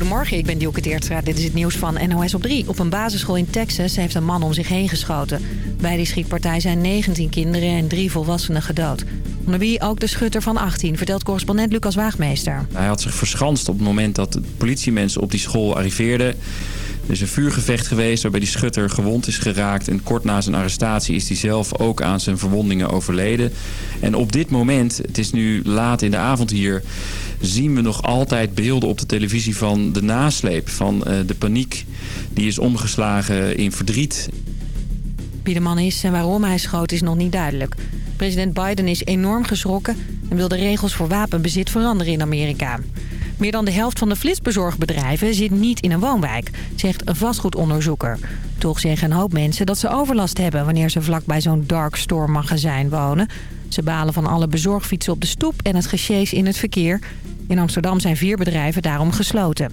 Goedemorgen, ik ben Dielke Teertstra. Dit is het nieuws van NOS op 3. Op een basisschool in Texas heeft een man om zich heen geschoten. Bij die schietpartij zijn 19 kinderen en drie volwassenen gedood. Onder wie ook de schutter van 18, vertelt correspondent Lucas Waagmeester. Hij had zich verschanst op het moment dat politiemensen op die school arriveerden. Er is een vuurgevecht geweest waarbij die schutter gewond is geraakt. En kort na zijn arrestatie is hij zelf ook aan zijn verwondingen overleden. En op dit moment, het is nu laat in de avond hier... zien we nog altijd beelden op de televisie van de nasleep. Van uh, de paniek die is omgeslagen in verdriet. Wie de man is en waarom hij schoot is nog niet duidelijk. President Biden is enorm geschrokken en wil de regels voor wapenbezit veranderen in Amerika. Meer dan de helft van de flitsbezorgbedrijven zit niet in een woonwijk, zegt een vastgoedonderzoeker. Toch zeggen een hoop mensen dat ze overlast hebben wanneer ze vlak zo'n dark store magazijn wonen. Ze balen van alle bezorgfietsen op de stoep en het gesjees in het verkeer. In Amsterdam zijn vier bedrijven daarom gesloten.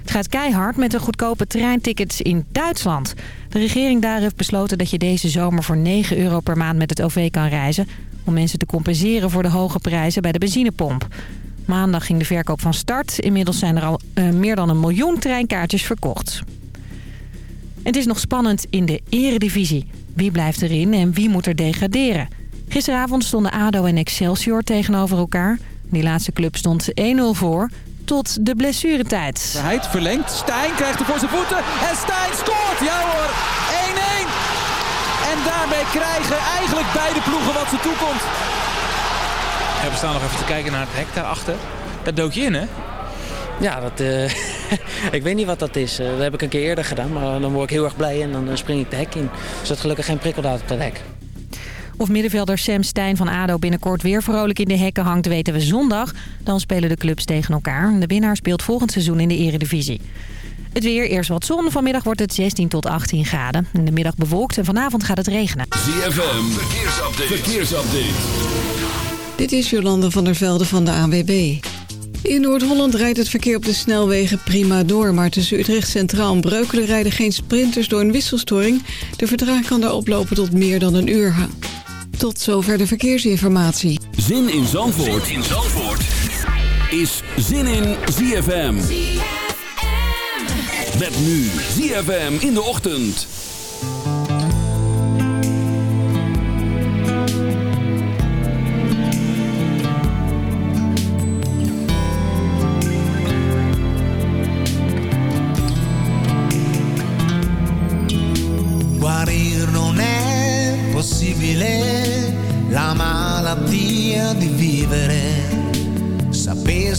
Het gaat keihard met de goedkope treintickets in Duitsland. De regering daar heeft besloten dat je deze zomer voor 9 euro per maand met het OV kan reizen... om mensen te compenseren voor de hoge prijzen bij de benzinepomp. Maandag ging de verkoop van start. Inmiddels zijn er al uh, meer dan een miljoen treinkaartjes verkocht. Het is nog spannend in de eredivisie. Wie blijft erin en wie moet er degraderen? Gisteravond stonden ADO en Excelsior tegenover elkaar. Die laatste club stond 1-0 voor tot de blessuretijd. Heid verlengt. Stijn krijgt er voor zijn voeten. En Stijn scoort. Ja hoor. 1-1. En daarmee krijgen eigenlijk beide ploegen wat ze toekomt. We staan nog even te kijken naar het hek daarachter. Dat dook je in, hè? Ja, dat, uh, ik weet niet wat dat is. Uh, dat heb ik een keer eerder gedaan, maar dan word ik heel erg blij en dan spring ik de hek in. Er zat gelukkig geen prikkeldaad op dat hek. Of middenvelder Sam Stijn van ADO binnenkort weer vrolijk in de hekken hangt, weten we zondag. Dan spelen de clubs tegen elkaar. De winnaar speelt volgend seizoen in de eredivisie. Het weer, eerst wat zon. Vanmiddag wordt het 16 tot 18 graden. In de middag bewolkt en vanavond gaat het regenen. ZFM, verkeersupdate. verkeersupdate. Dit is Jolande van der Velde van de ANWB. In Noord-Holland rijdt het verkeer op de snelwegen prima door... maar tussen Utrecht Centraal en Breukelen rijden geen sprinters door een wisselstoring. De vertraging kan daar oplopen tot meer dan een uur. Tot zover de verkeersinformatie. Zin in Zandvoort, zin in Zandvoort. is Zin in ZFM. ZFM. Met nu ZFM in de ochtend.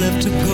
left to go.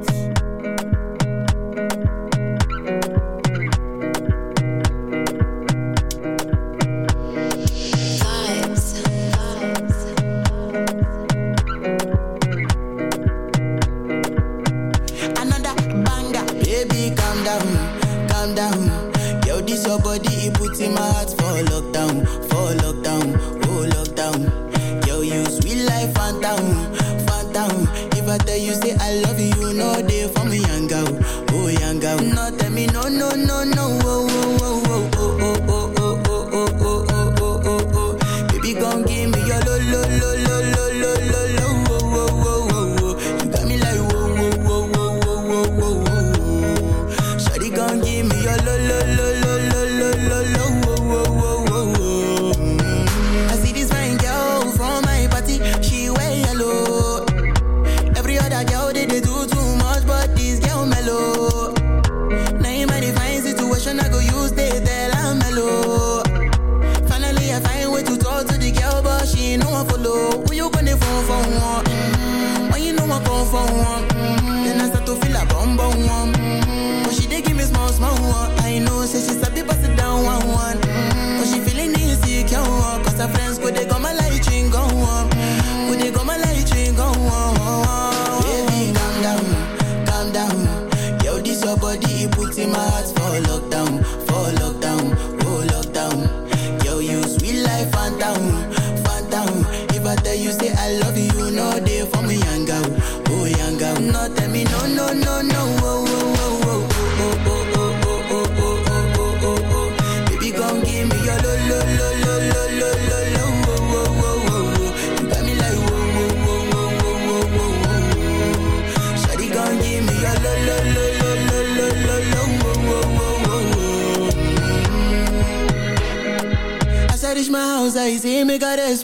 Me ik haar eens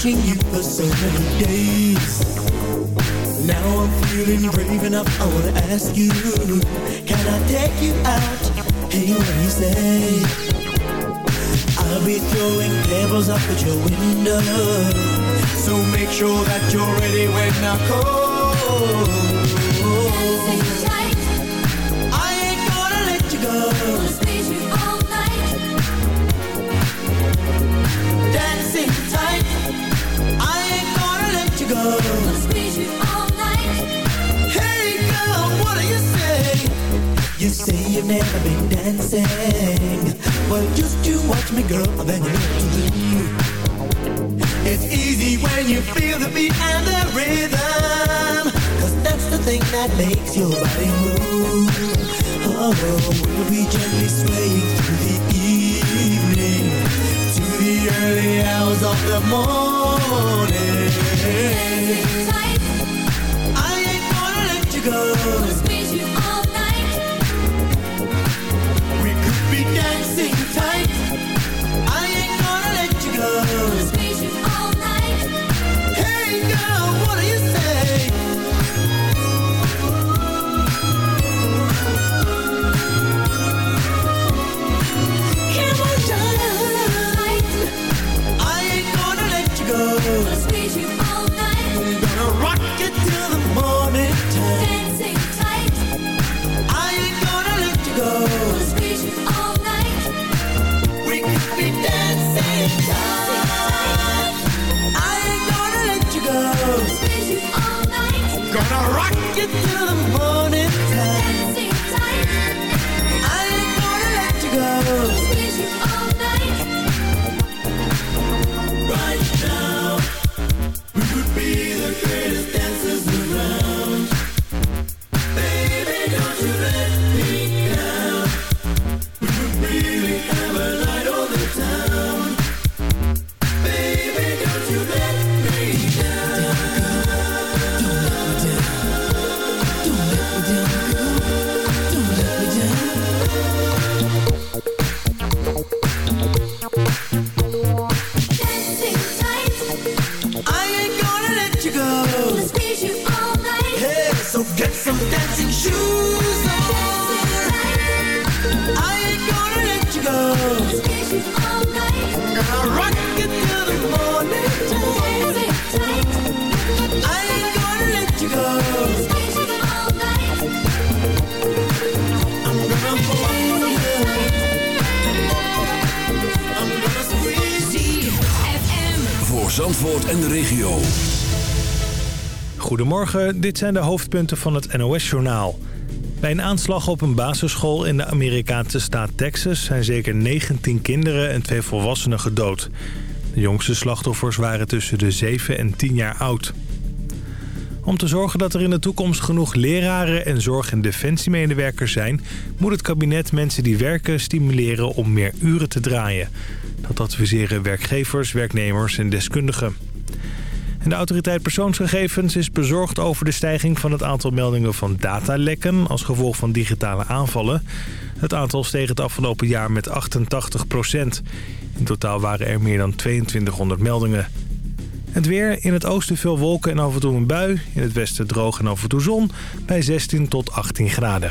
watching you for so many days Now I'm feeling brave enough, I wanna ask you Can I take you out? Hey, what do you say? I'll be throwing pebbles up at your window So make sure that you're ready when I call tight. I ain't gonna let you go you all night Dancing tight makes your body move. Oh, we'll be gently swaying through the the early hours of the morning. I ain't gonna let you go. Gonna squeeze you all night We could be dancing get to the moon. Dit zijn de hoofdpunten van het NOS-journaal. Bij een aanslag op een basisschool in de Amerikaanse staat Texas... zijn zeker 19 kinderen en twee volwassenen gedood. De jongste slachtoffers waren tussen de 7 en 10 jaar oud. Om te zorgen dat er in de toekomst genoeg leraren en zorg- en defensiemedewerkers zijn... moet het kabinet mensen die werken stimuleren om meer uren te draaien. Dat adviseren werkgevers, werknemers en deskundigen. De autoriteit persoonsgegevens is bezorgd over de stijging van het aantal meldingen van datalekken als gevolg van digitale aanvallen. Het aantal steeg het afgelopen jaar met 88 procent. In totaal waren er meer dan 2200 meldingen. Het weer, in het oosten veel wolken en af en toe een bui. In het westen droog en af en toe zon bij 16 tot 18 graden.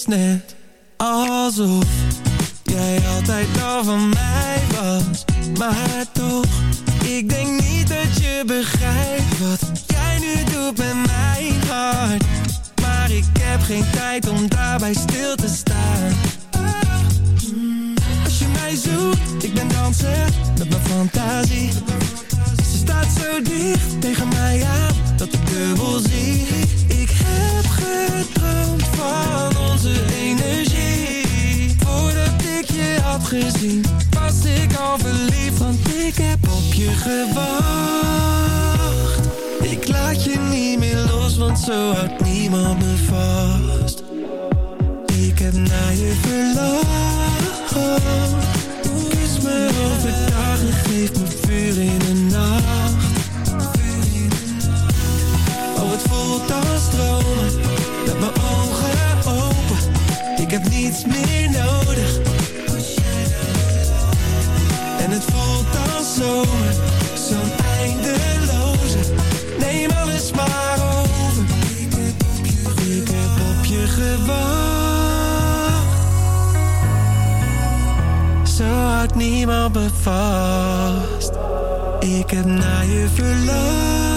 Is net alsof jij altijd al van mij was. Maar toch, ik denk niet dat je begrijpt wat jij nu doet met mijn hart. Maar ik heb geen tijd om daarbij stil te staan. Ik ben danser met mijn fantasie. Ze staat zo dicht tegen mij aan, dat ik dubbel zie. Ik heb gedroomd van onze energie. Voordat ik je had gezien, was ik al verliefd. Want ik heb op je gewacht. Ik laat je niet meer los, want zo houdt niemand me vast. Ik heb naar je verlangd. Overdag en geef me vuur in de nacht. Oh, het voelt als niemand me vast. Ik heb naar je verlangd.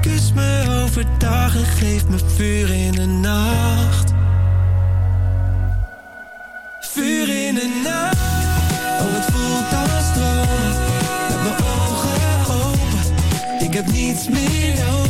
Kus me overdag en geef me vuur in de nacht. Vuur in de nacht. Oh, het voelt als dromen. Met mijn ogen open. Ik heb niets meer nodig.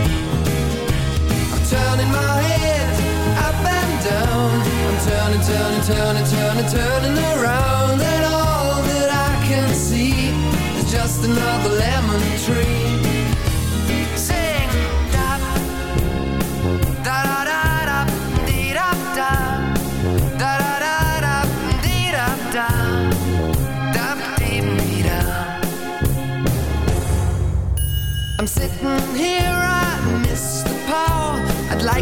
Another lemon tree.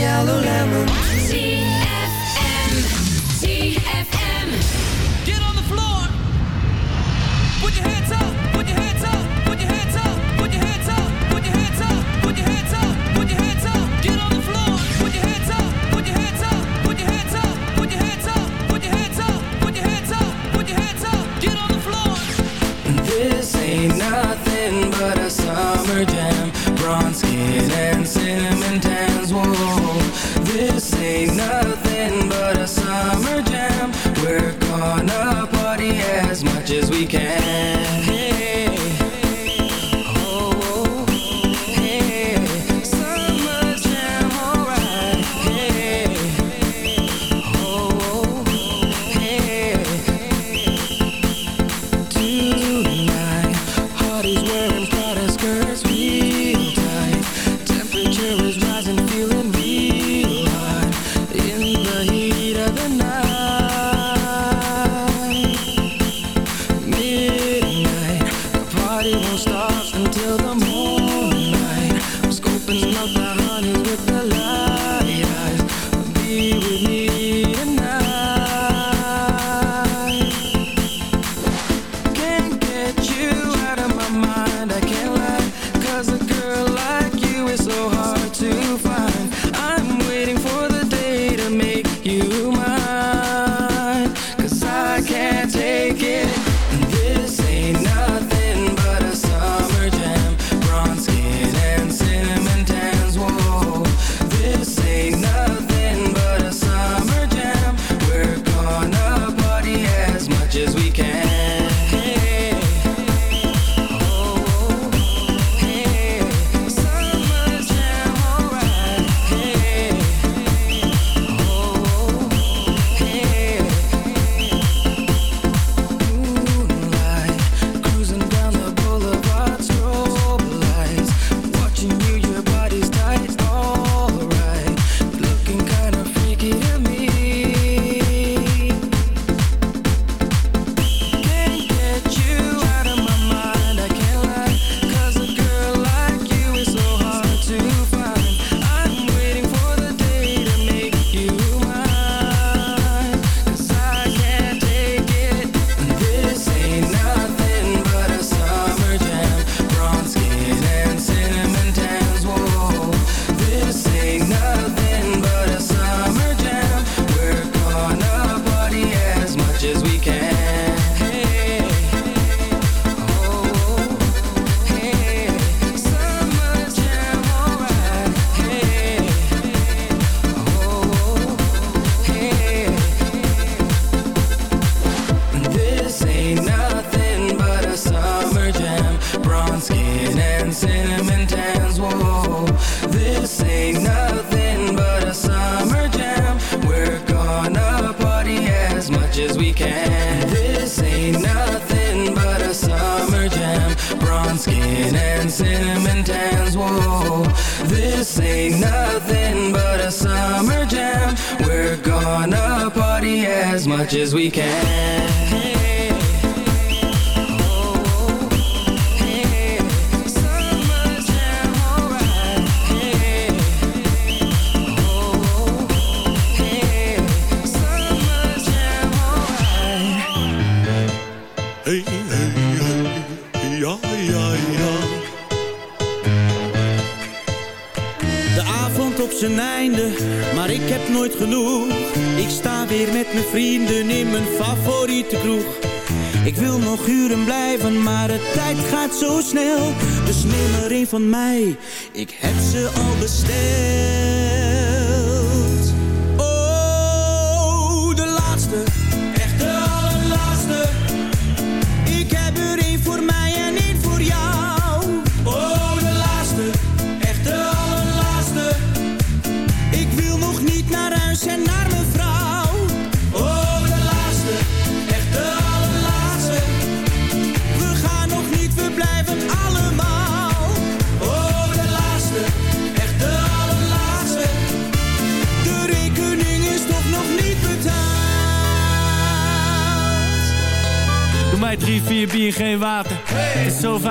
yellow lemon tree. Get on the floor. Put your hands up. Put your hands up. Put your hands up. Put your hands up. Put your hands up. Put your hands up. Put your hands up. Get on the floor. Put your hands up. Put your hands up. Put your hands up. Put your hands up. Put your hands up. Put your hands up. Put your hands up. Get on the floor. This ain't nothing but a summer jam. Bronze skin and cinnamon tans. This ain't nothing but a summer jam. We're gonna party as much as we can.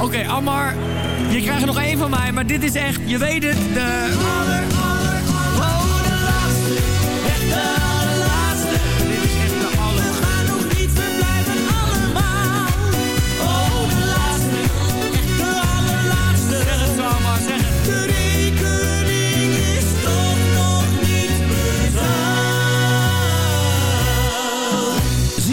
Oké, Ammar, je krijgt er nog één van mij, maar dit is echt, je weet het, de...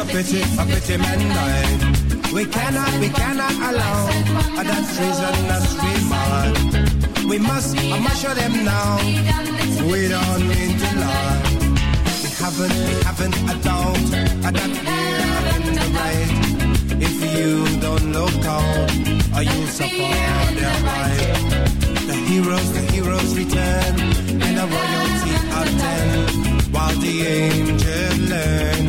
A pity, a pity man died. We cannot, we cannot allow that treason us remark. We must, I must show them now. We don't mean to lie. We haven't, we haven't a doubt that we're in the right. If you don't look out, or you suffer their right. The heroes, the heroes return, and the royalty attend, while the angels learn.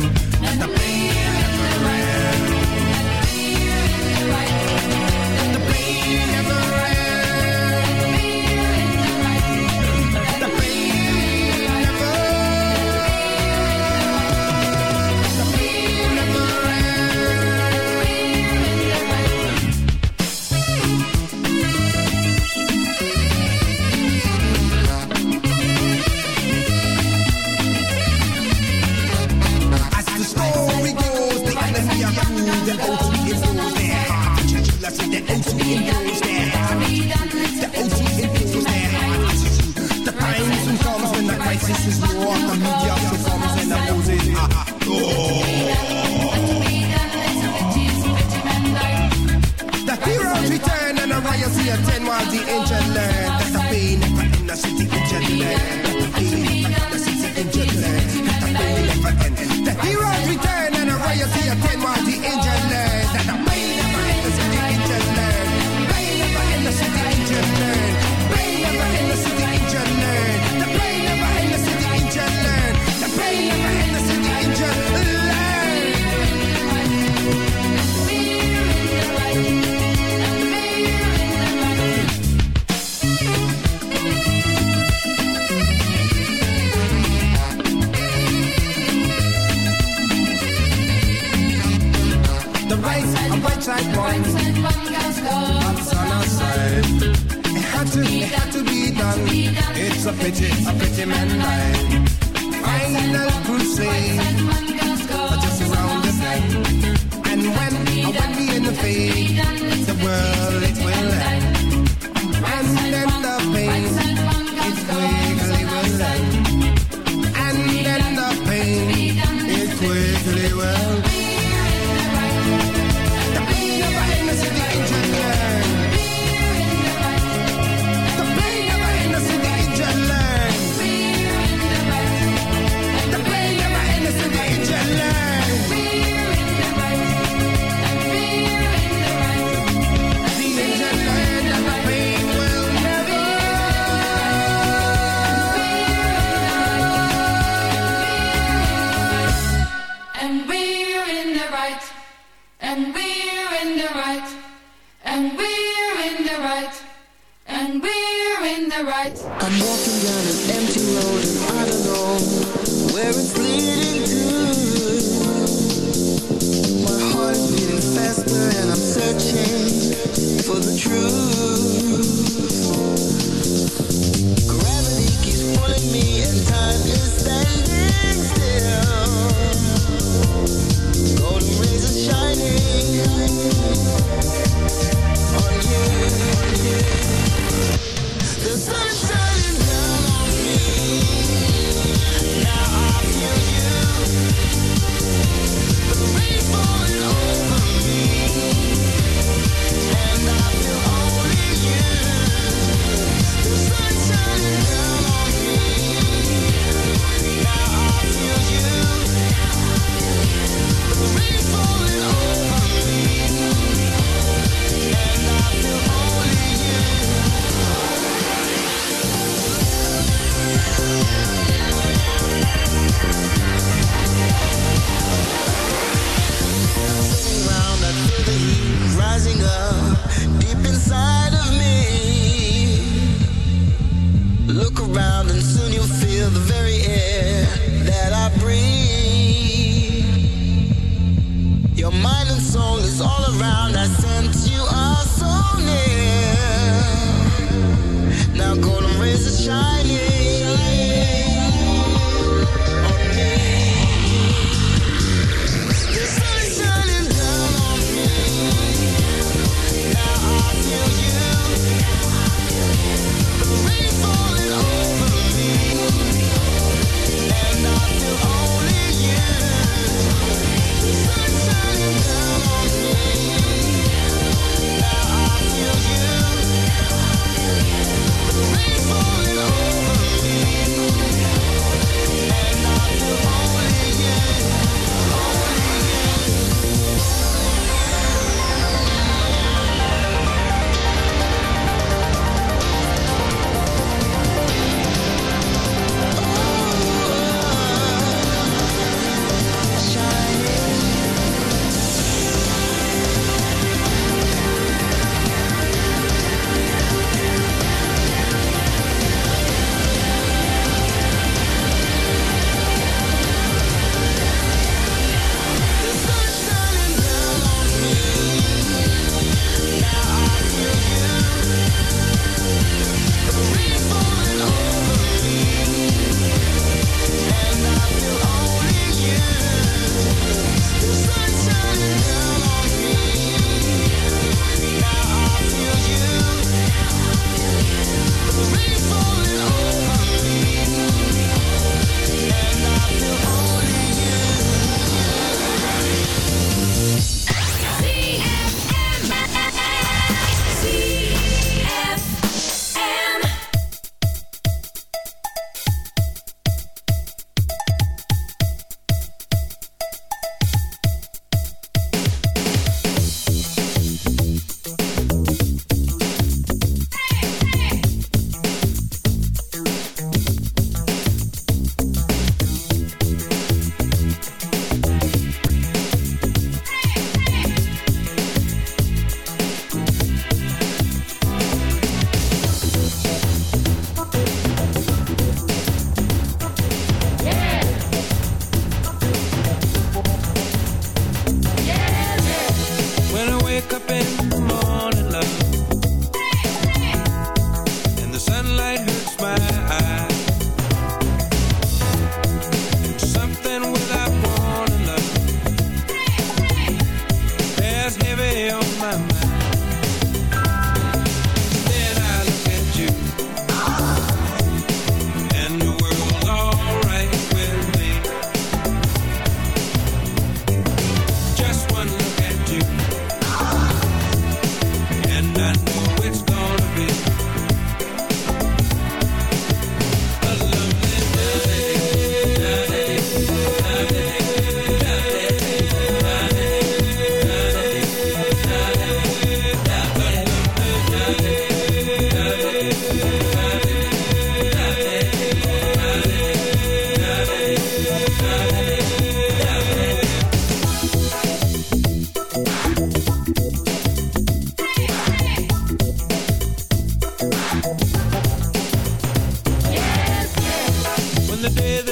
Your mind and soul day